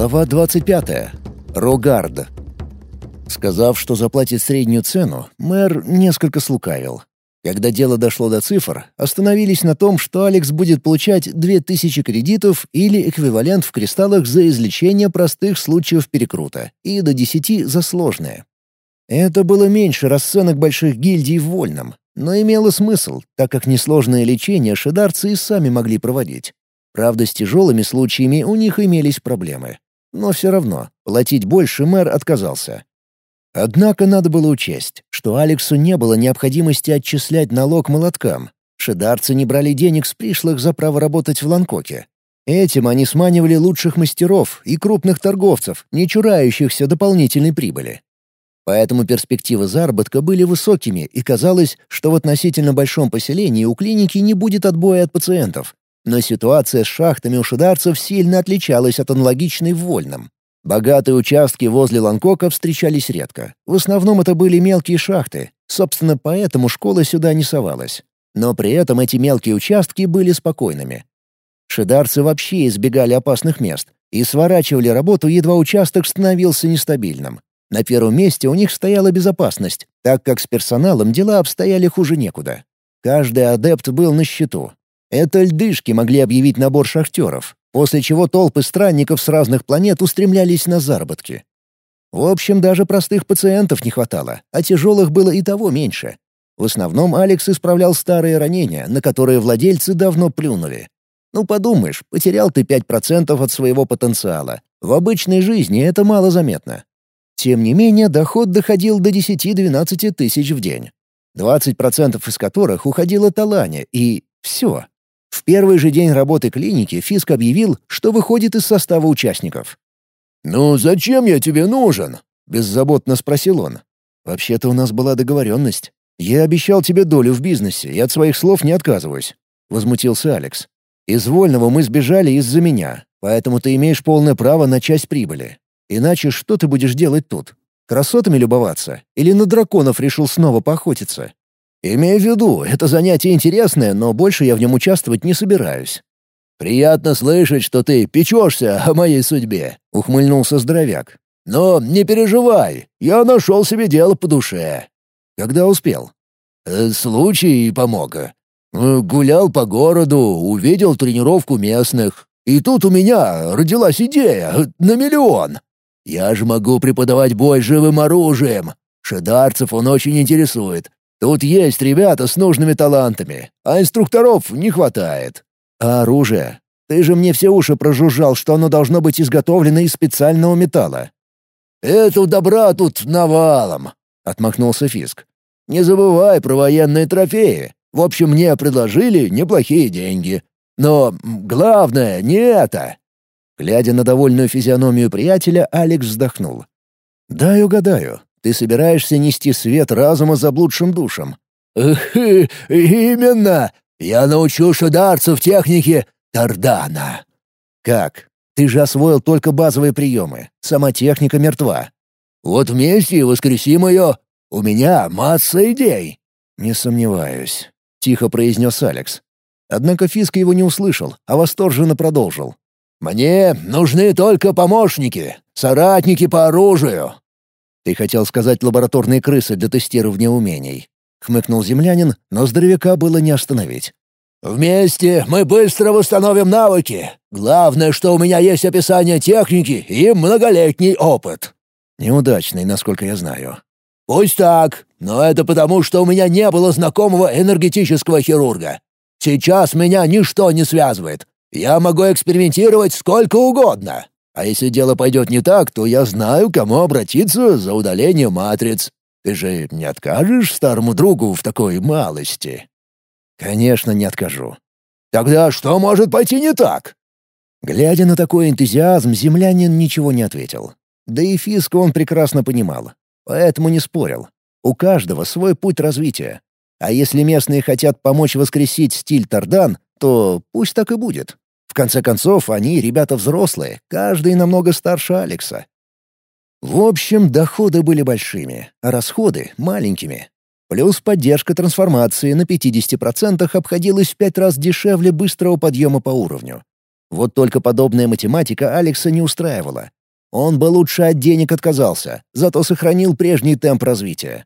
Глава 25. Рогард. Сказав, что заплатит среднюю цену, мэр несколько слукавил. Когда дело дошло до цифр, остановились на том, что Алекс будет получать 2000 кредитов или эквивалент в кристаллах за излечение простых случаев перекрута и до 10 за сложные. Это было меньше расценок больших гильдий в Вольном, но имело смысл, так как несложное лечение шедарцы и сами могли проводить. Правда, с тяжелыми случаями у них имелись проблемы. Но все равно, платить больше мэр отказался. Однако надо было учесть, что Алексу не было необходимости отчислять налог молоткам. Шедарцы не брали денег с пришлых за право работать в Ланкоке. Этим они сманивали лучших мастеров и крупных торговцев, не чурающихся дополнительной прибыли. Поэтому перспективы заработка были высокими, и казалось, что в относительно большом поселении у клиники не будет отбоя от пациентов, но ситуация с шахтами у шидарцев сильно отличалась от аналогичной в Вольном. Богатые участки возле Ланкока встречались редко. В основном это были мелкие шахты. Собственно, поэтому школа сюда не совалась. Но при этом эти мелкие участки были спокойными. Шидарцы вообще избегали опасных мест и сворачивали работу, едва участок становился нестабильным. На первом месте у них стояла безопасность, так как с персоналом дела обстояли хуже некуда. Каждый адепт был на счету, это льдышки могли объявить набор шахтеров, после чего толпы странников с разных планет устремлялись на заработки. В общем, даже простых пациентов не хватало, а тяжелых было и того меньше. В основном Алекс исправлял старые ранения, на которые владельцы давно плюнули. Ну подумаешь, потерял ты 5% от своего потенциала. В обычной жизни это мало заметно. Тем не менее, доход доходил до 10-12 тысяч в день. 20% из которых уходило Талане, и все. В первый же день работы клиники Фиск объявил, что выходит из состава участников. «Ну зачем я тебе нужен?» — беззаботно спросил он. «Вообще-то у нас была договоренность. Я обещал тебе долю в бизнесе, и от своих слов не отказываюсь», — возмутился Алекс. «Из Вольного мы сбежали из-за меня, поэтому ты имеешь полное право на часть прибыли. Иначе что ты будешь делать тут? Красотами любоваться? Или на драконов решил снова поохотиться?» Имею в виду, это занятие интересное, но больше я в нем участвовать не собираюсь». «Приятно слышать, что ты печешься о моей судьбе», — ухмыльнулся здоровяк. «Но не переживай, я нашел себе дело по душе». «Когда успел?» «Э, «Случай помог. Э, гулял по городу, увидел тренировку местных. И тут у меня родилась идея на миллион. Я же могу преподавать бой живым оружием. Шедарцев он очень интересует. Тут есть ребята с нужными талантами, а инструкторов не хватает. А оружие? Ты же мне все уши прожужжал, что оно должно быть изготовлено из специального металла. «Это добра тут навалом», — отмахнулся Фиск. «Не забывай про военные трофеи. В общем, мне предложили неплохие деньги. Но главное не это». Глядя на довольную физиономию приятеля, Алекс вздохнул. «Дай угадаю. Ты собираешься нести свет разума заблудшим душам. именно! Я научу шударцев технике Тардана». «Как? Ты же освоил только базовые приемы. Сама техника мертва». «Вот вместе и воскресим ее. У меня масса идей». «Не сомневаюсь», — тихо произнес Алекс. Однако Фиск его не услышал, а восторженно продолжил. «Мне нужны только помощники, соратники по оружию, «Ты хотел сказать лабораторные крысы для тестирования умений», — хмыкнул землянин, но здоровяка было не остановить. «Вместе мы быстро восстановим навыки. Главное, что у меня есть описание техники и многолетний опыт». «Неудачный, насколько я знаю». «Пусть так, но это потому, что у меня не было знакомого энергетического хирурга. Сейчас меня ничто не связывает. Я могу экспериментировать сколько угодно. А если дело пойдет не так, то я знаю, кому обратиться за удалением матриц. Ты же не откажешь старому другу в такой малости?» «Конечно, не откажу». «Тогда что может пойти не так?» Глядя на такой энтузиазм, землянин ничего не ответил. Да и Фиск он прекрасно понимал. Поэтому не спорил. У каждого свой путь развития. А если местные хотят помочь воскресить стиль Тардан, то пусть так и будет. В конце концов, они ребята взрослые, каждый намного старше Алекса. В общем, доходы были большими, а расходы — маленькими. Плюс поддержка трансформации на 50% обходилась в пять раз дешевле быстрого подъема по уровню. Вот только подобная математика Алекса не устраивала. Он бы лучше от денег отказался, зато сохранил прежний темп развития.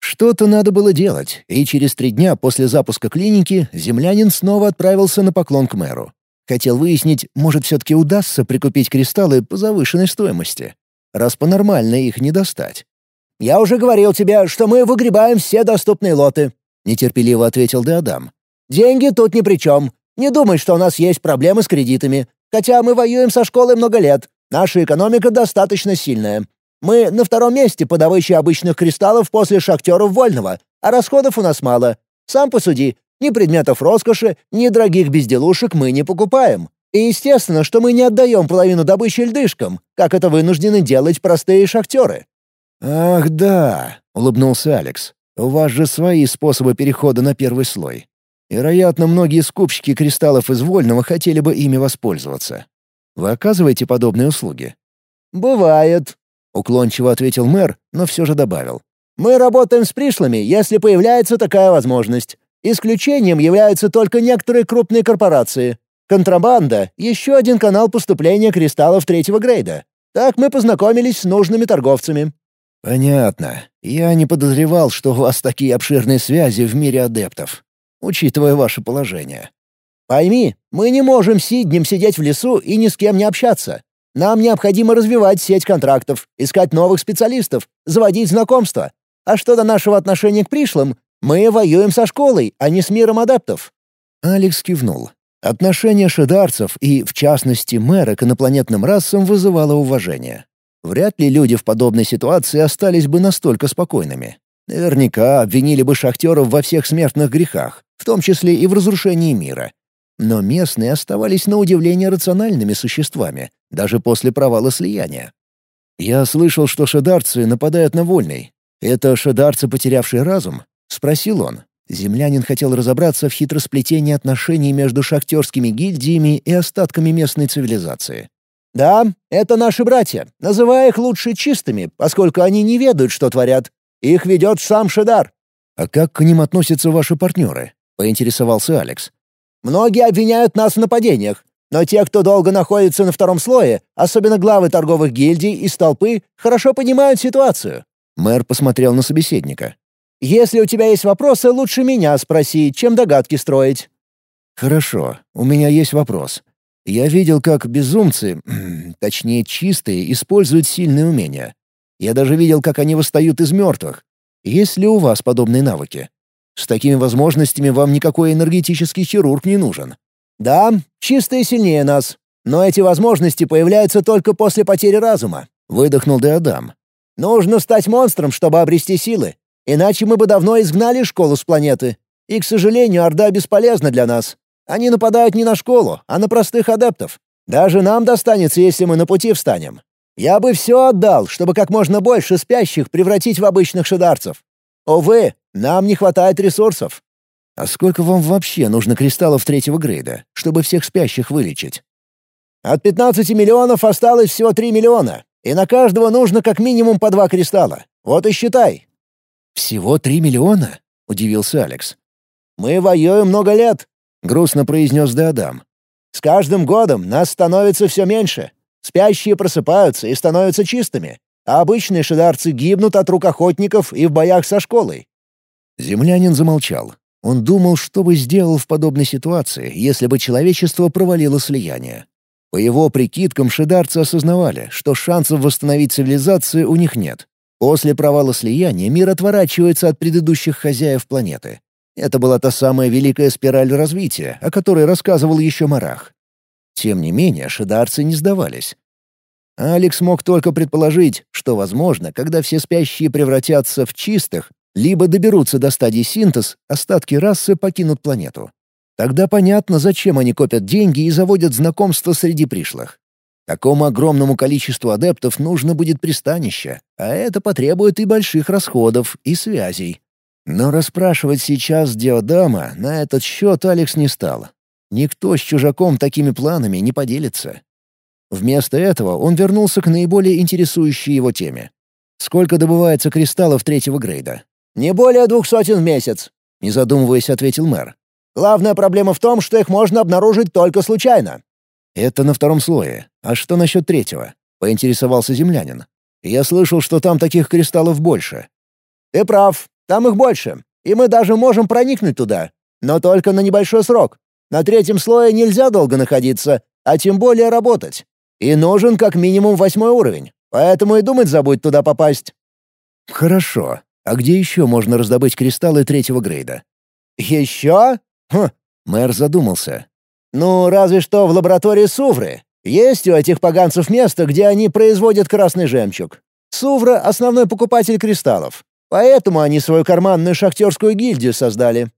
Что-то надо было делать, и через три дня после запуска клиники землянин снова отправился на поклон к мэру. Хотел выяснить, может, все-таки удастся прикупить кристаллы по завышенной стоимости, раз по-нормально их не достать. «Я уже говорил тебе, что мы выгребаем все доступные лоты», — нетерпеливо ответил Деодам. «Деньги тут ни при чем. Не думай, что у нас есть проблемы с кредитами. Хотя мы воюем со школой много лет. Наша экономика достаточно сильная. Мы на втором месте по добыче обычных кристаллов после шахтеров Вольного, а расходов у нас мало. Сам посуди, ни предметов роскоши, ни дорогих безделушек мы не покупаем. И естественно, что мы не отдаем половину добычи льдышкам, как это вынуждены делать простые шахтеры». «Ах да», — улыбнулся Алекс. «У вас же свои способы перехода на первый слой. Вероятно, многие скупщики кристаллов из Вольного хотели бы ими воспользоваться. Вы оказываете подобные услуги?» «Бывает», — уклончиво ответил мэр, но все же добавил. «Мы работаем с пришлыми, если появляется такая возможность. Исключением являются только некоторые крупные корпорации. Контрабанда — еще один канал поступления кристаллов третьего грейда. Так мы познакомились с нужными торговцами». «Понятно. Я не подозревал, что у вас такие обширные связи в мире адептов, учитывая ваше положение». «Пойми, мы не можем сиднем сидеть в лесу и ни с кем не общаться. Нам необходимо развивать сеть контрактов, искать новых специалистов, заводить знакомства. А что до нашего отношения к пришлым, мы воюем со школой, а не с миром адептов». Алекс кивнул. Отношение шедарцев и, в частности, мэра к инопланетным расам вызывало уважение. Вряд ли люди в подобной ситуации остались бы настолько спокойными. Наверняка обвинили бы шахтеров во всех смертных грехах, в том числе и в разрушении мира. Но местные оставались на удивление рациональными существами, даже после провала слияния. «Я слышал, что шедарцы нападают на вольный. Это шедарцы, потерявшие разум?» — спросил он. Землянин хотел разобраться в хитросплетении отношений между шахтерскими гильдиями и остатками местной цивилизации. «Да, это наши братья. Называй их лучше чистыми, поскольку они не ведают, что творят. Их ведет сам Шедар». «А как к ним относятся ваши партнеры?» — поинтересовался Алекс. Многие обвиняют нас в нападениях, но те, кто долго находится на втором слое, особенно главы торговых гильдий и столпы, хорошо понимают ситуацию». Мэр посмотрел на собеседника. «Если у тебя есть вопросы, лучше меня спроси, чем догадки строить». «Хорошо, у меня есть вопрос. Я видел, как безумцы, точнее чистые, используют сильные умения. Я даже видел, как они восстают из мертвых. Есть ли у вас подобные навыки?» С такими возможностями вам никакой энергетический хирург не нужен. Да, чистые сильнее нас. Но эти возможности появляются только после потери разума, выдохнул Деодам. Нужно стать монстром, чтобы обрести силы. Иначе мы бы давно изгнали школу с планеты. И, к сожалению, Орда бесполезна для нас. Они нападают не на школу, а на простых адептов. Даже нам достанется, если мы на пути встанем. Я бы все отдал, чтобы как можно больше спящих превратить в обычных шидарцев. Увы, нам не хватает ресурсов». «А сколько вам вообще нужно кристаллов третьего грейда, чтобы всех спящих вылечить?» «От 15 миллионов осталось всего 3 миллиона, и на каждого нужно как минимум по два кристалла. Вот и считай». «Всего 3 миллиона?» — удивился Алекс. «Мы воюем много лет», — грустно произнес Деодам. «С каждым годом нас становится все меньше. Спящие просыпаются и становятся чистыми, а обычные шидарцы гибнут от рук охотников и в боях со школой. Землянин замолчал. Он думал, что бы сделал в подобной ситуации, если бы человечество провалило слияние. По его прикидкам шидарцы осознавали, что шансов восстановить цивилизацию у них нет. После провала слияния мир отворачивается от предыдущих хозяев планеты. Это была та самая великая спираль развития, о которой рассказывал еще Марах. Тем не менее, шидарцы не сдавались. Алекс мог только предположить, что, возможно, когда все спящие превратятся в чистых, либо доберутся до стадии синтез, остатки расы покинут планету. Тогда понятно, зачем они копят деньги и заводят знакомства среди пришлых. Такому огромному количеству адептов нужно будет пристанище, а это потребует и больших расходов, и связей. Но расспрашивать сейчас Диодама на этот счет Алекс не стал. Никто с чужаком такими планами не поделится. Вместо этого он вернулся к наиболее интересующей его теме. Сколько добывается кристаллов третьего грейда? «Не более двух сотен в месяц», — не задумываясь, ответил мэр. «Главная проблема в том, что их можно обнаружить только случайно». «Это на втором слое. А что насчет третьего?» — поинтересовался землянин. «Я слышал, что там таких кристаллов больше». «Ты прав. Там их больше. И мы даже можем проникнуть туда. Но только на небольшой срок. На третьем слое нельзя долго находиться, а тем более работать. И нужен как минимум восьмой уровень. Поэтому и думать забудь туда попасть». «Хорошо. А где еще можно раздобыть кристаллы третьего грейда?» «Еще? Хм». Мэр задумался. Ну, разве что в лаборатории Сувры. Есть у этих поганцев место, где они производят красный жемчуг. Сувра — основной покупатель кристаллов. Поэтому они свою карманную шахтерскую гильдию создали.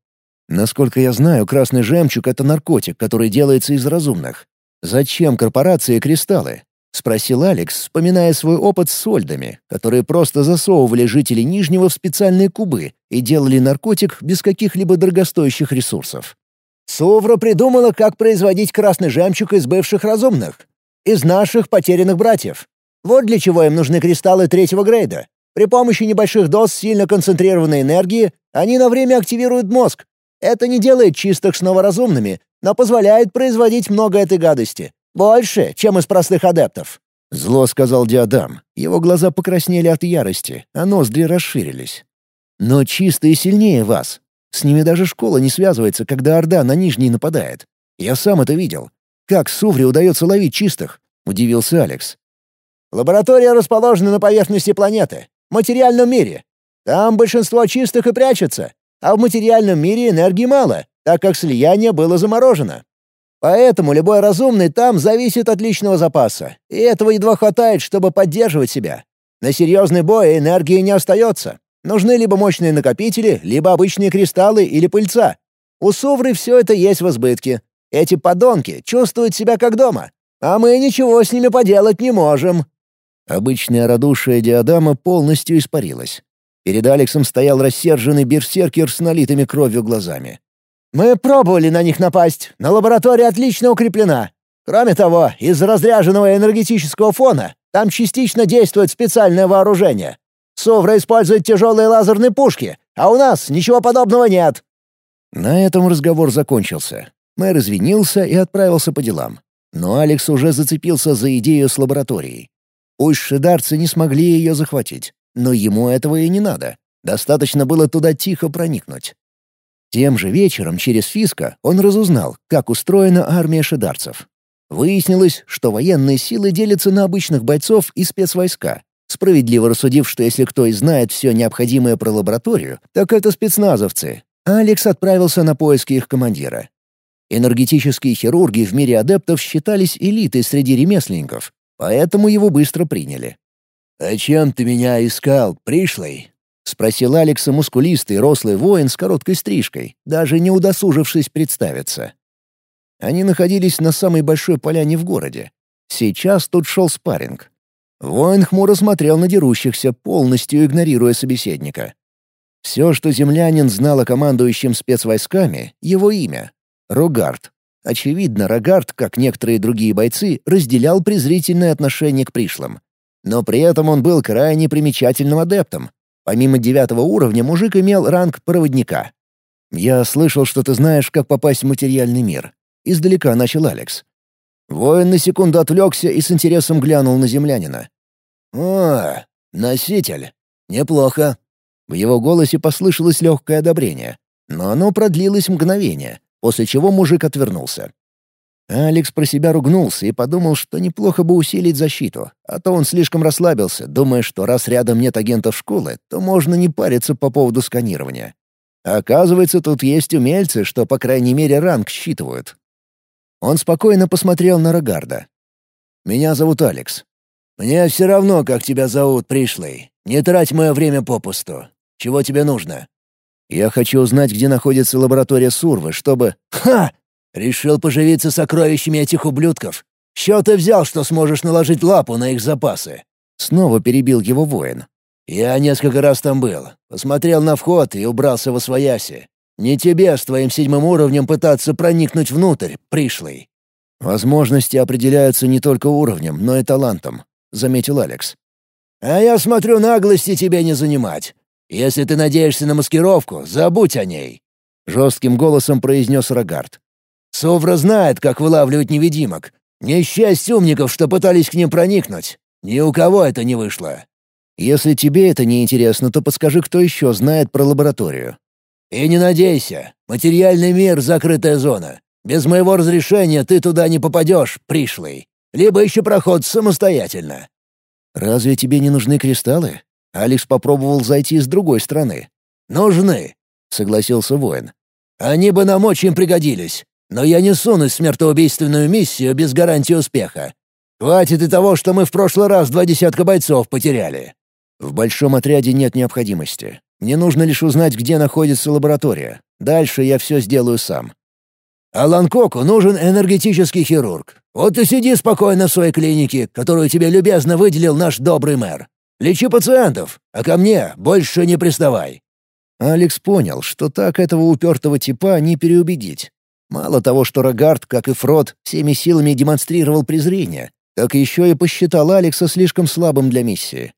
Насколько я знаю, красный жемчуг — это наркотик, который делается из разумных. Зачем корпорации кристаллы? — спросил Алекс, вспоминая свой опыт с сольдами, которые просто засовывали жители Нижнего в специальные кубы и делали наркотик без каких-либо дорогостоящих ресурсов. Сувра придумала, как производить красный жемчуг из бывших разумных. Из наших потерянных братьев. Вот для чего им нужны кристаллы третьего грейда. При помощи небольших доз сильно концентрированной энергии они на время активируют мозг. Это не делает чистых снова разумными, но позволяет производить много этой гадости. Больше, чем из простых адептов. Зло сказал Диадам. Его глаза покраснели от ярости, а ноздри расширились. «Но чистые сильнее вас. С ними даже школа не связывается, когда Орда на Нижний нападает. Я сам это видел. Как Сувре удается ловить чистых?» — удивился Алекс. «Лаборатория расположена на поверхности планеты, в материальном мире. Там большинство чистых и прячется, а в материальном мире энергии мало, так как слияние было заморожено. Поэтому любой разумный там зависит от личного запаса, и этого едва хватает, чтобы поддерживать себя. На серьезный бой энергии не остается. Нужны либо мощные накопители, либо обычные кристаллы или пыльца. У Сувры все это есть в избытке. Эти подонки чувствуют себя как дома, а мы ничего с ними поделать не можем». Обычное радушие Диадама полностью испарилось. Перед Алексом стоял рассерженный берсеркер с налитыми кровью глазами. «Мы пробовали на них напасть, но лаборатория отлично укреплена. Кроме того, из-за разряженного энергетического фона там частично действует специальное вооружение. Сувра использует тяжелые лазерные пушки, а у нас ничего подобного нет». На этом разговор закончился. Мэр извинился и отправился по делам. Но Алекс уже зацепился за идею с лабораторией. Пусть шидарцы не смогли ее захватить, но ему этого и не надо. Достаточно было туда тихо проникнуть. Тем же вечером через Фиска он разузнал, как устроена армия шидарцев. Выяснилось, что военные силы делятся на обычных бойцов и спецвойска, Справедливо рассудив, что если кто и знает все необходимое про лабораторию, так это спецназовцы. Алекс отправился на поиски их командира. Энергетические хирурги в мире адептов считались элитой среди ремесленников, поэтому его быстро приняли. «А чем ты меня искал, пришлый?» — спросил Алекса мускулистый рослый воин с короткой стрижкой, даже не удосужившись представиться. Они находились на самой большой поляне в городе. Сейчас тут шел спарринг. Воин хмуро смотрел на дерущихся, полностью игнорируя собеседника. Все, что землянин знал о командующем спецвойсками, его имя — Рогард. Очевидно, Рогард, как некоторые другие бойцы, разделял презрительное отношение к пришлым. Но при этом он был крайне примечательным адептом. Помимо девятого уровня мужик имел ранг проводника. «Я слышал, что ты знаешь, как попасть в материальный мир». Издалека начал Алекс. Воин на секунду отвлекся и с интересом глянул на землянина. «О, носитель. Неплохо». В его голосе послышалось легкое одобрение, но оно продлилось мгновение, после чего мужик отвернулся. Алекс про себя ругнулся и подумал, что неплохо бы усилить защиту, а то он слишком расслабился, думая, что раз рядом нет агентов школы, то можно не париться по поводу сканирования. Оказывается, тут есть умельцы, что, по крайней мере, ранг считывают. Он спокойно посмотрел на Рогарда. «Меня зовут Алекс. Мне все равно, как тебя зовут, пришлый. Не трать мое время попусту. Чего тебе нужно?» «Я хочу узнать, где находится лаборатория Сурвы, чтобы...» «Ха! Решил поживиться сокровищами этих ублюдков? Что ты взял, что сможешь наложить лапу на их запасы?» Снова перебил его воин. «Я несколько раз там был. Посмотрел на вход и убрался во свояси. Не тебе с твоим седьмым уровнем пытаться проникнуть внутрь, пришлый. Возможности определяются не только уровнем, но и талантом, заметил Алекс. А я смотрю, наглости тебе не занимать. Если ты надеешься на маскировку, забудь о ней, жестким голосом произнес Рогард. Совра знает, как вылавливать невидимок, Не счастье умников, что пытались к ним проникнуть. Ни у кого это не вышло. Если тебе это не интересно, то подскажи, кто еще знает про лабораторию. И не надейся. Материальный мир — закрытая зона. Без моего разрешения ты туда не попадешь, пришлый. Либо еще проход самостоятельно. Разве тебе не нужны кристаллы? Алекс попробовал зайти с другой стороны. «Нужны», — согласился воин. «Они бы нам очень пригодились, но я не сунусь в смертоубийственную миссию без гарантии успеха. Хватит и того, что мы в прошлый раз два десятка бойцов потеряли». «В большом отряде нет необходимости. Мне нужно лишь узнать, где находится лаборатория. Дальше я все сделаю сам». «А Ланкоку нужен энергетический хирург. Вот и сиди спокойно в своей клинике, которую тебе любезно выделил наш добрый мэр. Лечи пациентов, а ко мне больше не приставай». Алекс понял, что так этого упертого типа не переубедить. Мало того, что Рогард, как и Фрод, всеми силами демонстрировал презрение, так еще и посчитал Алекса слишком слабым для миссии.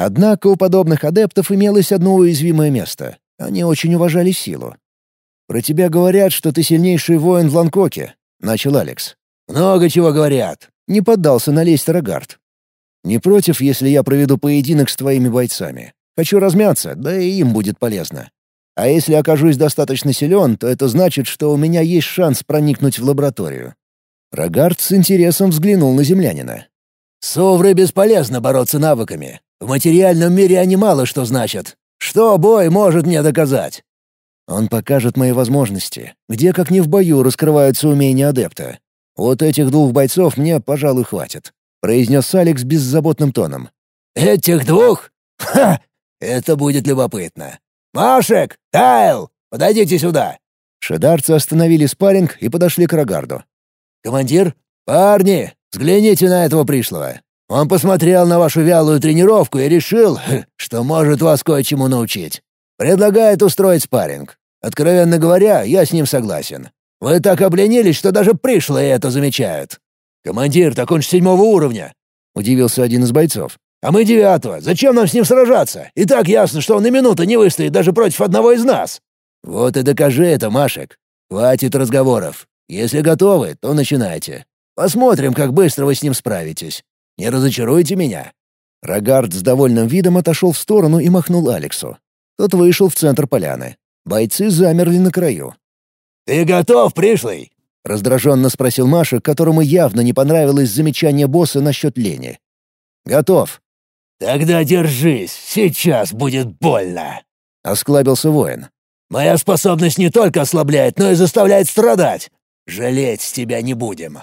Однако у подобных адептов имелось одно уязвимое место. Они очень уважали силу. «Про тебя говорят, что ты сильнейший воин в Ланкоке», — начал Алекс. «Много чего говорят», — не поддался на лесть Рогард. Не против, если я проведу поединок с твоими бойцами. Хочу размяться, да и им будет полезно. А если окажусь достаточно силен, то это значит, что у меня есть шанс проникнуть в лабораторию». Рогард с интересом взглянул на землянина. «Совры бесполезно бороться навыками. В материальном мире они мало что значат. Что бой может мне доказать?» «Он покажет мои возможности. Где, как не в бою, раскрываются умения адепта. Вот этих двух бойцов мне, пожалуй, хватит. — произнес Алекс беззаботным тоном. «Этих двух? Ха! Это будет любопытно. Машек! Тайл! Подойдите сюда!» Шедарцы остановили спарринг и подошли к Рогарду. «Командир? Парни, взгляните на этого пришлого. Он посмотрел на вашу вялую тренировку и решил, что может вас кое-чему научить. Предлагает устроить спарринг. Откровенно говоря, я с ним согласен. Вы так обленились, что даже пришлые это замечают. «Командир, так он же седьмого уровня!» — удивился один из бойцов. «А мы девятого. Зачем нам с ним сражаться? И так ясно, что он на минуту не выстоит даже против одного из нас!» «Вот и докажи это, Машек. Хватит разговоров. Если готовы, то начинайте. Посмотрим, как быстро вы с ним справитесь. Не разочаруйте меня». Рогард с довольным видом отошел в сторону и махнул Алексу. Тот вышел в центр поляны. Бойцы замерли на краю. «Ты готов, пришлый?» — раздраженно спросил Маша, которому явно не понравилось замечание босса насчет лени. «Готов». «Тогда держись, сейчас будет больно», — осклабился воин. «Моя способность не только ослабляет, но и заставляет страдать. Жалеть тебя не будем».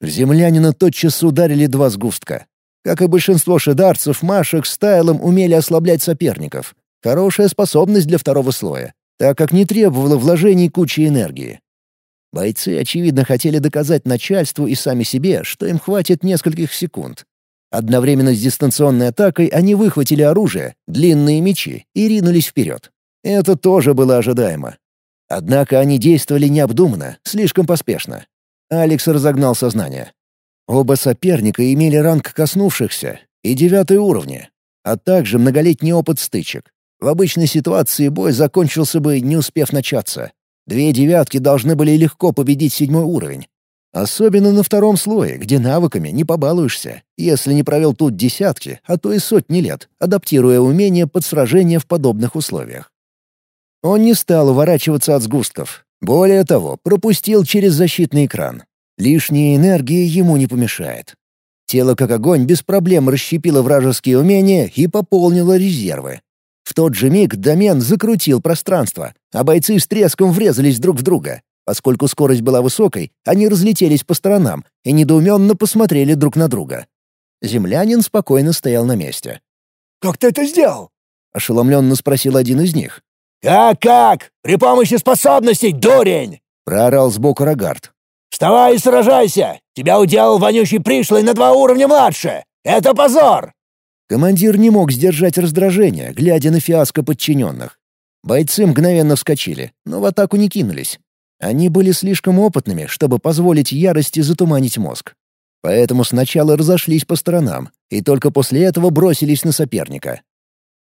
В землянина тотчас ударили два сгустка. Как и большинство шедарцев, Машек с Тайлом умели ослаблять соперников. Хорошая способность для второго слоя, так как не требовала вложений кучи энергии. Бойцы, очевидно, хотели доказать начальству и сами себе, что им хватит нескольких секунд. Одновременно с дистанционной атакой они выхватили оружие, длинные мечи, и ринулись вперед. Это тоже было ожидаемо. Однако они действовали необдуманно, слишком поспешно. Алекс разогнал сознание. Оба соперника имели ранг коснувшихся и девятые уровни, а также многолетний опыт стычек. В обычной ситуации бой закончился бы, не успев начаться. Две девятки должны были легко победить седьмой уровень. Особенно на втором слое, где навыками не побалуешься, если не провел тут десятки, а то и сотни лет, адаптируя умения под сражение в подобных условиях. Он не стал уворачиваться от сгустков. Более того, пропустил через защитный экран. Лишняя энергия ему не помешает. Тело как огонь без проблем расщепило вражеские умения и пополнило резервы. В тот же миг домен закрутил пространство, а бойцы с треском врезались друг в друга. Поскольку скорость была высокой, они разлетелись по сторонам и недоуменно посмотрели друг на друга. Землянин спокойно стоял на месте. «Как ты это сделал?» — ошеломленно спросил один из них. «Как-как? При помощи способностей, дурень!» — проорал сбоку Рогард. «Вставай и сражайся! Тебя уделал вонючий пришлый на два уровня младше! Это позор!» Командир не мог сдержать раздражение, глядя на фиаско подчиненных. Бойцы мгновенно вскочили, но в атаку не кинулись. Они были слишком опытными, чтобы позволить ярости затуманить мозг. Поэтому сначала разошлись по сторонам, и только после этого бросились на соперника.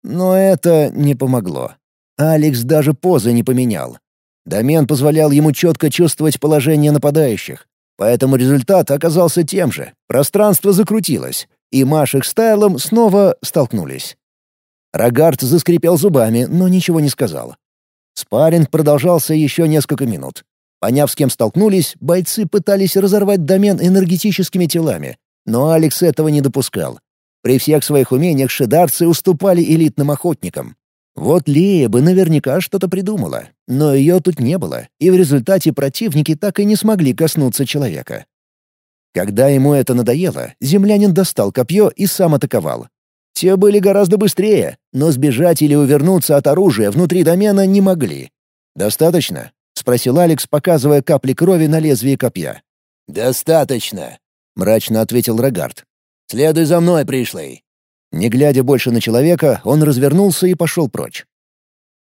Но это не помогло. Алекс даже позы не поменял. Домен позволял ему четко чувствовать положение нападающих, Поэтому результат оказался тем же. Пространство закрутилось, и Машек с Тайлом снова столкнулись. Рогард заскрипел зубами, но ничего не сказал. Спарринг продолжался еще несколько минут. Поняв, с кем столкнулись, бойцы пытались разорвать домен энергетическими телами, но Алекс этого не допускал. При всех своих умениях шидарцы уступали элитным охотникам. Вот Лея бы наверняка что-то придумала, но ее тут не было, и в результате противники так и не смогли коснуться человека. Когда ему это надоело, землянин достал копье и сам атаковал. Те были гораздо быстрее, но сбежать или увернуться от оружия внутри домена не могли. «Достаточно?» — спросил Алекс, показывая капли крови на лезвие копья. «Достаточно», — мрачно ответил Рогард. «Следуй за мной, пришлый». Не глядя больше на человека, он развернулся и пошел прочь.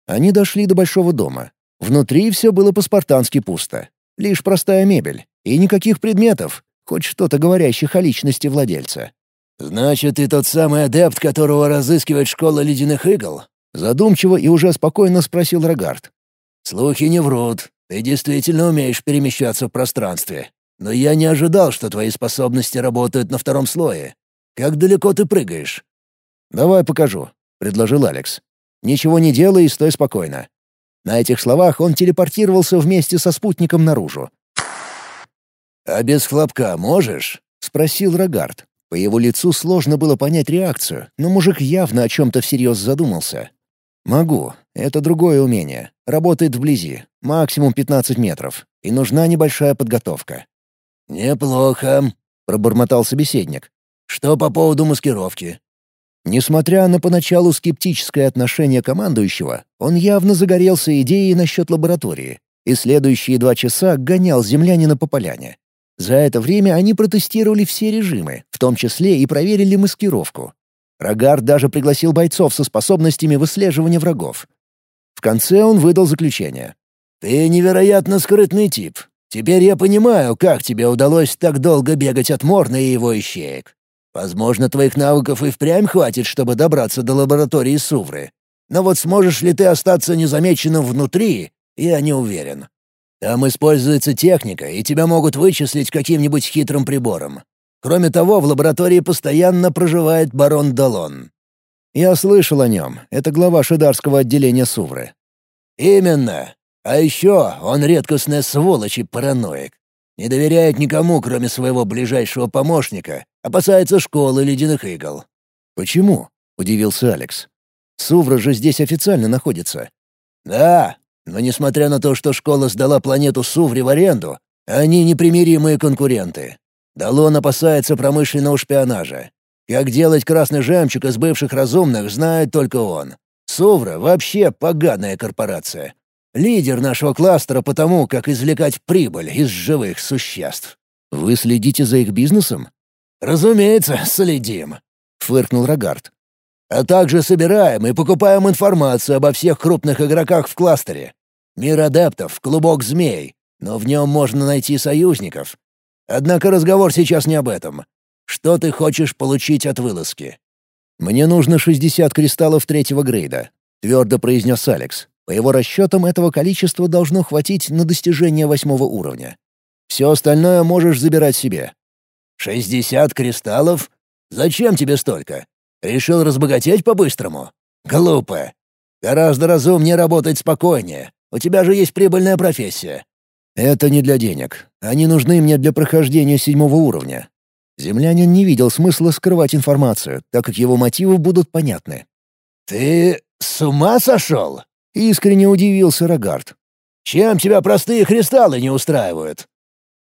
Они дошли до большого дома. Внутри все было по-спартански пусто. Лишь простая мебель. И никаких предметов, хоть что-то говорящих о личности владельца. «Значит, ты тот самый адепт, которого разыскивает школа ледяных игл?» Задумчиво и уже спокойно спросил Рогард. «Слухи не врут. Ты действительно умеешь перемещаться в пространстве. Но я не ожидал, что твои способности работают на втором слое. Как далеко ты прыгаешь?» «Давай покажу», — предложил Алекс. «Ничего не делай и стой спокойно». На этих словах он телепортировался вместе со спутником наружу. «А без хлопка можешь?» — спросил Рогард. По его лицу сложно было понять реакцию, но мужик явно о чем-то всерьез задумался. «Могу. Это другое умение. Работает вблизи. Максимум 15 метров. И нужна небольшая подготовка». «Неплохо», — пробормотал собеседник. «Что по поводу маскировки?» Несмотря на поначалу скептическое отношение командующего, он явно загорелся идеей насчет лаборатории и следующие два часа гонял землянина по поляне. За это время они протестировали все режимы, в том числе и проверили маскировку. Рогард даже пригласил бойцов со способностями выслеживания врагов. В конце он выдал заключение. «Ты невероятно скрытный тип. Теперь я понимаю, как тебе удалось так долго бегать от Морна и его ищеек. Возможно, твоих навыков и впрямь хватит, чтобы добраться до лаборатории Сувры. Но вот сможешь ли ты остаться незамеченным внутри, я не уверен. Там используется техника, и тебя могут вычислить каким-нибудь хитрым прибором. Кроме того, в лаборатории постоянно проживает барон Далон. Я слышал о нем. Это глава шидарского отделения Сувры. Именно. А еще он редкостная сволочь и параноик. Не доверяет никому, кроме своего ближайшего помощника. Опасается школы ледяных игл. «Почему?» — удивился Алекс. «Сувра же здесь официально находится». «Да, но несмотря на то, что школа сдала планету Суври в аренду, они непримиримые конкуренты. Далон опасается промышленного шпионажа. Как делать красный жемчуг из бывших разумных, знает только он. Сувра вообще поганая корпорация. Лидер нашего кластера по тому, как извлекать прибыль из живых существ. Вы следите за их бизнесом? Разумеется, следим, фыркнул Рогард а также собираем и покупаем информацию обо всех крупных игроках в кластере. Мир адептов — клубок змей, но в нем можно найти союзников. Однако разговор сейчас не об этом. Что ты хочешь получить от вылазки?» «Мне нужно 60 кристаллов третьего грейда», — твердо произнес Алекс. По его расчетам, этого количества должно хватить на достижение восьмого уровня. Все остальное можешь забирать себе. «Шестьдесят кристаллов? Зачем тебе столько? Решил разбогатеть по-быстрому? Глупо. Гораздо разумнее работать спокойнее. У тебя же есть прибыльная профессия». «Это не для денег. Они нужны мне для прохождения седьмого уровня». Землянин не видел смысла скрывать информацию, так как его мотивы будут понятны. «Ты с ума сошел?» — искренне удивился Рогард. «Чем тебя простые кристаллы не устраивают?»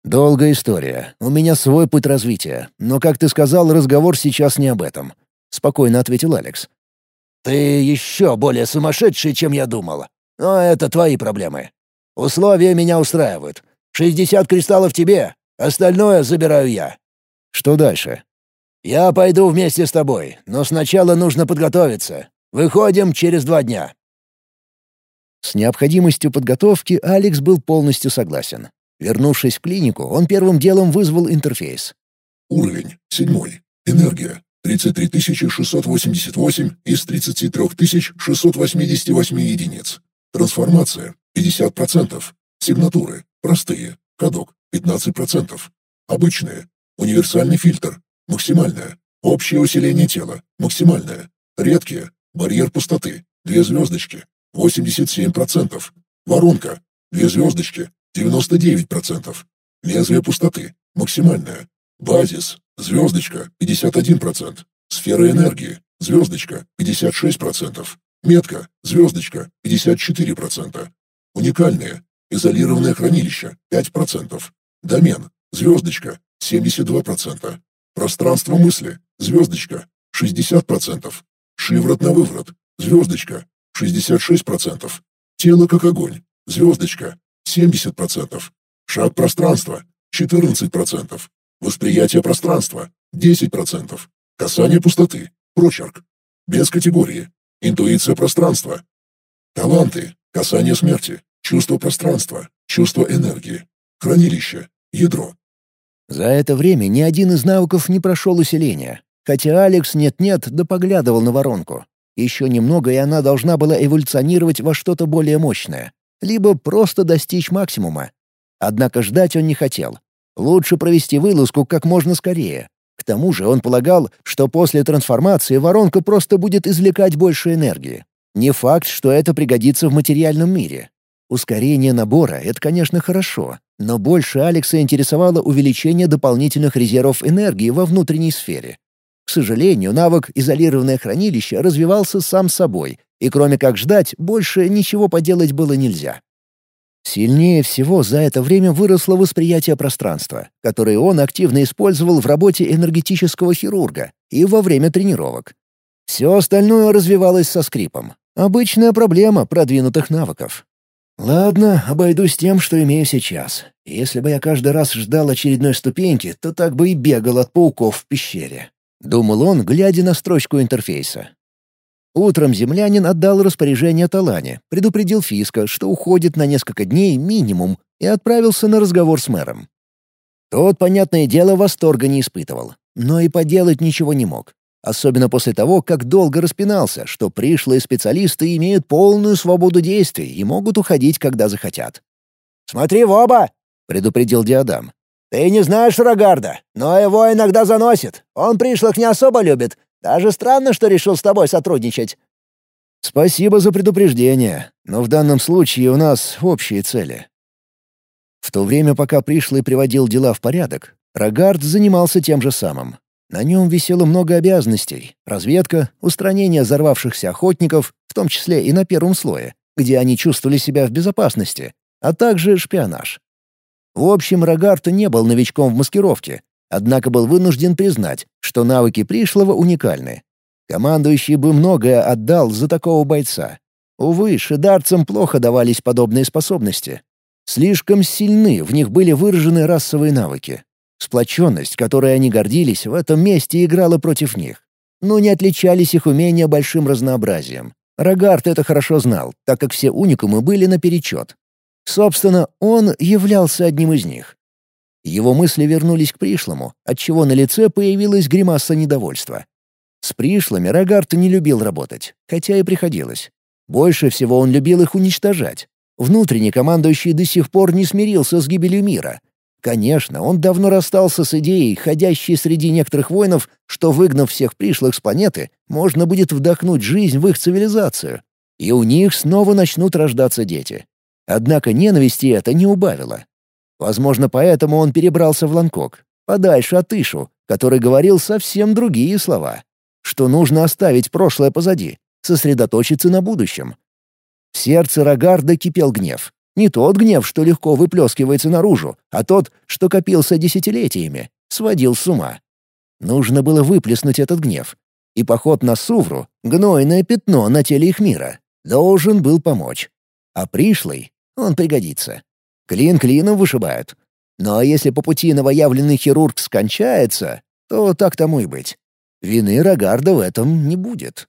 «Долгая история. У меня свой путь развития. Но, как ты сказал, разговор сейчас не об этом. — спокойно ответил Алекс. «Ты еще более сумасшедший, чем я думал. Но это твои проблемы. Условия меня устраивают. Шестьдесят кристаллов тебе, остальное забираю я». «Что дальше?» «Я пойду вместе с тобой, но сначала нужно подготовиться. Выходим через два дня». С необходимостью подготовки Алекс был полностью согласен. Вернувшись в клинику, он первым делом вызвал интерфейс. Уровень седьмой. Энергия 33 688 из 33 688 единиц. Трансформация 50%. Сигнатуры простые. Кодок 15%. Обычные. Универсальный фильтр. Максимальное. Общее усиление тела. Максимальное. Редкие. Барьер пустоты. Две звездочки. 87%. Воронка. Две звездочки. 99%. Лезвие пустоты. Максимальное. Базис. Звездочка. 51%. Сфера энергии. Звездочка. 56%. Метка. Звездочка. 54%. Уникальные. Изолированное хранилище. 5%. Домен. Звездочка. 72%. Пространство мысли. Звездочка. 60%. Шиворот на выворот. Звездочка. 66%. Тело как огонь. Звездочка. 70%. Шаг пространства. 14%. Восприятие пространства. 10%. Касание пустоты. Прочерк. Без категории. Интуиция пространства. Таланты. Касание смерти. Чувство пространства. Чувство энергии. Хранилище. Ядро. За это время ни один из навыков не прошел усиление, хотя Алекс нет-нет да поглядывал на воронку. Еще немного, и она должна была эволюционировать во что-то более мощное, либо просто достичь максимума. Однако ждать он не хотел. Лучше провести вылазку как можно скорее. К тому же он полагал, что после трансформации воронка просто будет извлекать больше энергии. Не факт, что это пригодится в материальном мире. Ускорение набора — это, конечно, хорошо, но больше Алекса интересовало увеличение дополнительных резервов энергии во внутренней сфере. К сожалению, навык «изолированное хранилище» развивался сам собой, и кроме как ждать, больше ничего поделать было нельзя. Сильнее всего за это время выросло восприятие пространства, которое он активно использовал в работе энергетического хирурга и во время тренировок. Все остальное развивалось со скрипом. Обычная проблема продвинутых навыков. Ладно, обойдусь тем, что имею сейчас. Если бы я каждый раз ждал очередной ступеньки, то так бы и бегал от пауков в пещере. Думал он, глядя на строчку интерфейса. Утром землянин отдал распоряжение Талане, предупредил Фиска, что уходит на несколько дней минимум, и отправился на разговор с мэром. Тот, понятное дело, восторга не испытывал, но и поделать ничего не мог. Особенно после того, как долго распинался, что пришлые специалисты имеют полную свободу действий и могут уходить, когда захотят. «Смотри в оба!» — предупредил Диадам. «Ты не знаешь Рогарда, но его иногда заносит. Он пришлых не особо любит, даже странно, что решил с тобой сотрудничать». «Спасибо за предупреждение, но в данном случае у нас общие цели». В то время, пока пришлый приводил дела в порядок, Рогард занимался тем же самым. На нем висело много обязанностей — разведка, устранение взорвавшихся охотников, в том числе и на первом слое, где они чувствовали себя в безопасности, а также шпионаж. В общем, Рогард не был новичком в маскировке, Однако был вынужден признать, что навыки пришлого уникальны. Командующий бы многое отдал за такого бойца. Увы, шидарцам плохо давались подобные способности. Слишком сильны в них были выражены расовые навыки. Сплоченность, которой они гордились, в этом месте играла против них. Но не отличались их умения большим разнообразием. Рогард это хорошо знал, так как все уникумы были наперечет. Собственно, он являлся одним из них. Его мысли вернулись к пришлому, отчего на лице появилась гримаса недовольства. С пришлыми Рогард не любил работать, хотя и приходилось. Больше всего он любил их уничтожать. Внутренний командующий до сих пор не смирился с гибелью мира. Конечно, он давно расстался с идеей, ходящей среди некоторых воинов, что, выгнав всех пришлых с планеты, можно будет вдохнуть жизнь в их цивилизацию. И у них снова начнут рождаться дети. Однако ненависти это не убавило. Возможно, поэтому он перебрался в Ланкок, подальше от Ишу, который говорил совсем другие слова. Что нужно оставить прошлое позади, сосредоточиться на будущем. В сердце Рогарда кипел гнев. Не тот гнев, что легко выплескивается наружу, а тот, что копился десятилетиями, сводил с ума. Нужно было выплеснуть этот гнев. И поход на Сувру, гнойное пятно на теле их мира, должен был помочь. А пришлый, он пригодится. Клин клином вышибают. Но если по пути новоявленный хирург скончается, то так тому и быть. Вины Рогарда в этом не будет.